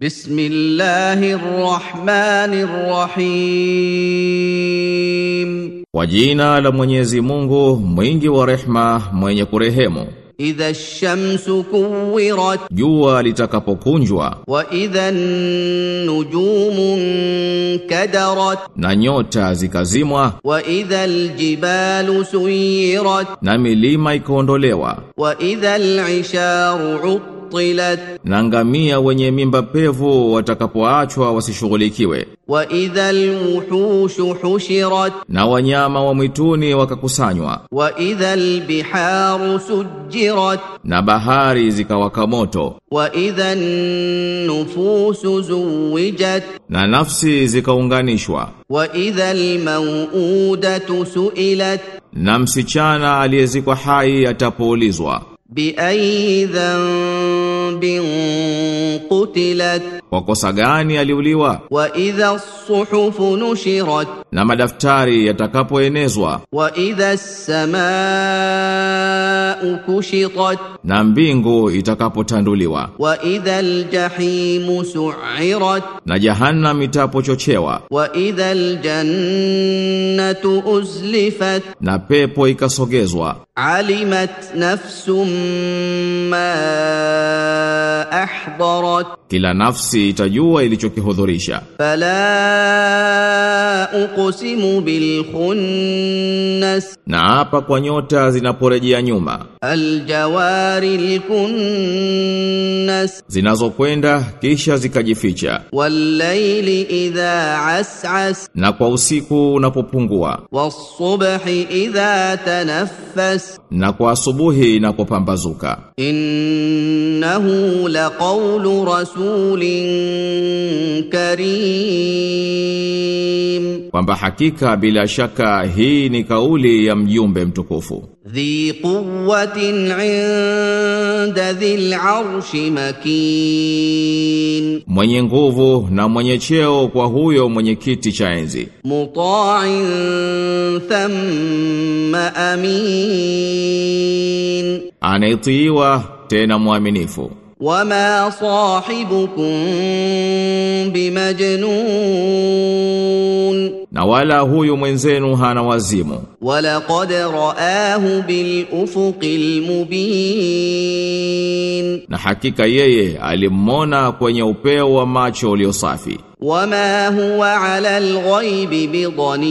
بسم الله الرحمن الرحيم Kwa jina la Mwenyezi Mungu, mwingi wa rehma, mwenye kurehemu. إذا الشمس كورت Jua litakapokunjwa وإذا النجوم انكدرت na nyota zikazimwa وإذا الجبال سيرت na milima ikaondolewa وإذا العشار utilat na ngamia wenye mimba pevu watakapoachwa wasishughulikiwe. Wa idhal wuhushu hushirat. Na wanyama wa mwituni wakakusanywa. Wa idhal biharu sujirat na bahari zikawaka moto. Wa idhan nufusu zuwijat. Na nafsi zikaunganishwa. Wa idhal mauudatu suilat. Na msichana aliyezikwa hai atapoulizwa biayi dhanbin qutilat, kwa kosa gani aliuliwa? Wa idha suhufu nushirat, na madaftari yatakapoenezwa. Wa idha kushitat, na mbingu itakapotanduliwa. Wa ljahimu aljahimu su'irat, na jahannam itapochochewa. Wa idha aljannatu uzlifat, na pepo ikasogezwa. Alimat nafsum ma ahdarat, kila nafsi itajua ilichokihudhurisha. Fala uqsimu bil khunnas na hapa kwa nyota zinaporejea nyuma. Aljawaril kunnas zinazokwenda kisha zikajificha. Walaili idha asas. Na kwa usiku unapopungua. Wasubhi idha tanaffas. Na kwa asubuhi inapopambazuka. Innahu laqawlu rasulin karim kwamba hakika bila shaka hii ni kauli ya mjumbe mtukufu. Dhi quwwatin inda dhil arshi makin, mwenye nguvu na mwenye cheo kwa huyo mwenye kiti cha enzi. Muta'in thumma amin, anaitiwa tena mwaminifu. Wama sahibukum bimajnun na wala huyu mwenzenu hana wazimu. Walaqad raahu bil ufuqil mubin, na hakika yeye alimmona kwenye upeo wa macho ulio safi. Wama huwa ala alghaibi bidanin,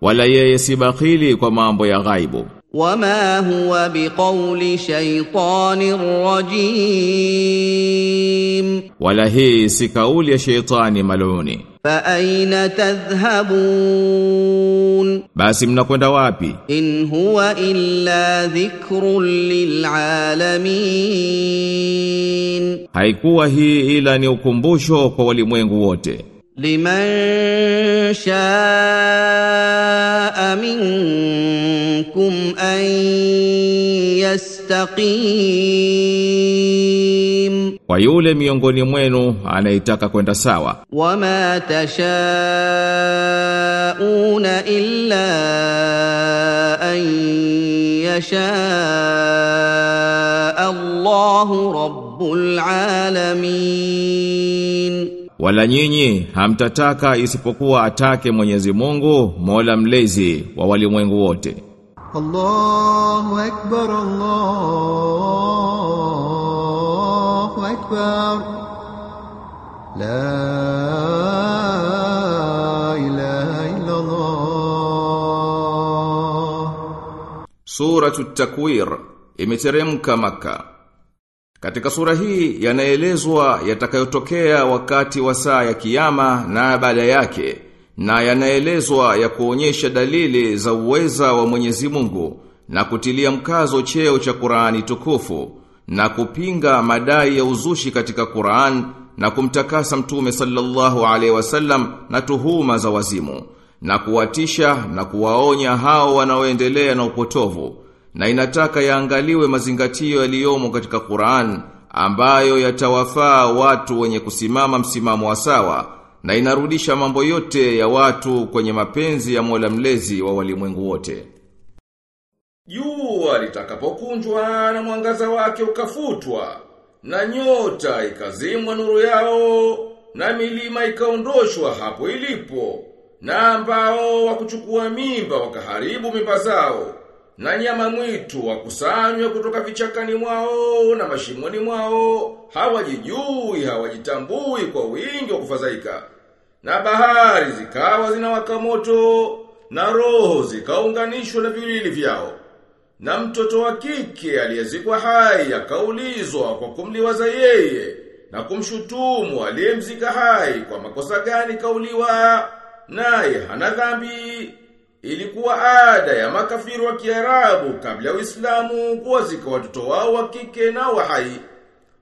wala yeye si bakhili kwa mambo ya ghaibu. وما هو بقول شيطان رجيم wala hii si kauli ya sheitani maluni فأين تذهبون basi mnakwenda wapi إن هو إلا ذكر للعالمين haikuwa hii ila ni ukumbusho kwa walimwengu wote لمن شاء منكم أن يستقيم. ويولى ميونغون يموينو أنا إتاكا كوينتا ساوى وما تشاءون إلا أن يشاء الله رب العالمين. wala nyinyi hamtataka isipokuwa atake Mwenyezi Mungu Mola mlezi wa walimwengu wote. Allahu akbar Allahu akbar. La ilaha illa Allah Suratu Takwir imeteremka Makkah katika sura hii yanaelezwa yatakayotokea wakati wa saa ya kiyama na baada yake na yanaelezwa ya kuonyesha dalili za uweza wa Mwenyezi Mungu na kutilia mkazo cheo cha Qur'ani tukufu na kupinga madai ya uzushi katika Qur'an na kumtakasa mtume sallallahu alaihi wasallam na tuhuma za wazimu na kuwatisha na kuwaonya hao wanaoendelea na upotovu na inataka yaangaliwe mazingatio yaliyomo katika Qur'an ambayo yatawafaa watu wenye kusimama msimamo wa sawa na inarudisha mambo yote ya watu kwenye mapenzi ya Mola mlezi wa walimwengu wote. Jua litakapokunjwa na mwangaza wake ukafutwa na nyota ikazimwa nuru yao, na milima ikaondoshwa hapo ilipo, na ambao wakuchukua mimba wakaharibu mimba zao, na nyama mwitu wakusanywa kutoka vichakani mwao na mashimoni mwao, hawajijui, hawajitambui kwa wingi wa kufadhaika. Na bahari zikawa zinawaka moto, na roho zikaunganishwa na viwili vyao. Na mtoto wa kike aliyezikwa hai akaulizwa kwa kumliwaza yeye na kumshutumu aliyemzika hai kwa makosa gani kauliwa naye hana dhambi. Ilikuwa ada ya makafiri wa Kiarabu kabla ya Uislamu kuwazika watoto wao wa kike na wa hai.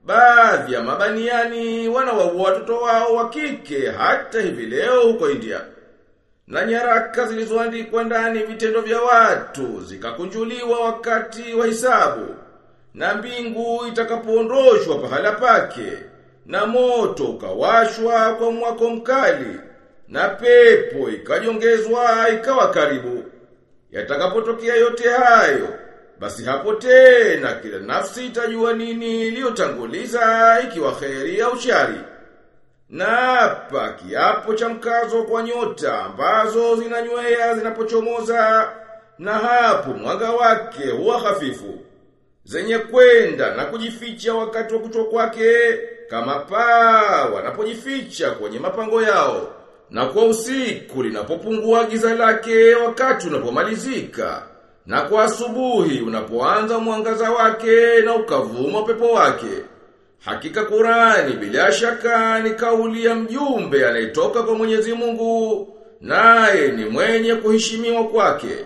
Baadhi ya mabaniani wanawaua watoto wao wa kike hata hivi leo huko India. Na nyaraka zilizoandikwa ndani vitendo vya watu zikakunjuliwa wakati wa hisabu. Na mbingu itakapoondoshwa pahala pake, na moto ukawashwa kwa mwako mkali, na pepo ikajongezwa ikawa karibu. Yatakapotokea yote hayo, basi hapo tena kila nafsi itajua nini iliyotanguliza ikiwa kheri au shari. Na hapa kiapo cha mkazo kwa nyota ambazo zinanywea zinapochomoza na hapo mwanga wake huwa hafifu zenye kwenda na kujificha wakati wa kuchwa kwake kama paa wanapojificha kwenye mapango yao na kwa usiku linapopungua giza lake wakati unapomalizika na kwa asubuhi unapoanza mwangaza wake na ukavuma pepo wake Hakika Kurani bila shaka ni kauli ya mjumbe anayetoka kwa Mwenyezi Mungu, naye ni mwenye kuheshimiwa kwake,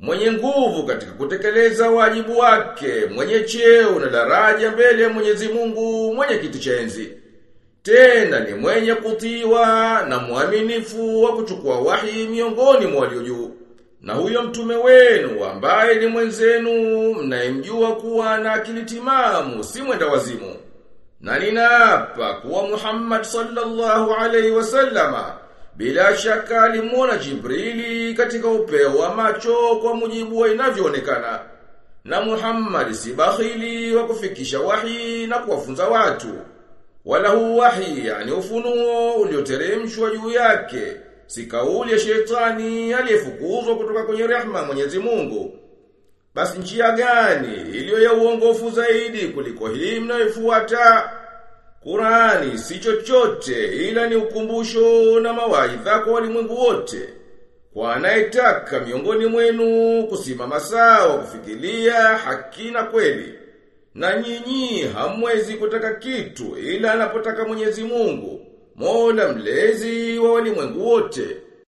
mwenye nguvu katika kutekeleza wajibu wake, mwenye cheo na daraja mbele ya Mwenyezi Mungu, mwenye kiti cha enzi. Tena ni mwenye kutiwa na mwaminifu wa kuchukua wahi miongoni mwa walio juu. Na huyo mtume wenu ambaye ni mwenzenu mnayemjua kuwa na akili timamu si mwenda wazimu. Na ninaapa kuwa Muhammad sallallahu alaihi wasallama bila shaka alimuona Jibrili katika upeo wa macho kwa mujibu wa inavyoonekana. Na Muhammad si bakhili wa kufikisha wahi na kuwafunza watu. Wala huu wahi yani ufunuo ulioteremshwa juu yake. Si kauli ya shetani aliyefukuzwa kutoka kwenye rehema Mwenyezi Mungu. Basi njia gani iliyo ya uongofu zaidi kuliko hii mnayofuata? Qurani si chochote ila ni ukumbusho na mawaidha kwa walimwengu wote. Kwa anayetaka miongoni mwenu kusimama sawa kufikilia haki na kweli. Na nyinyi hamwezi kutaka kitu ila anapotaka Mwenyezi Mungu, Mola mlezi wa walimwengu wote.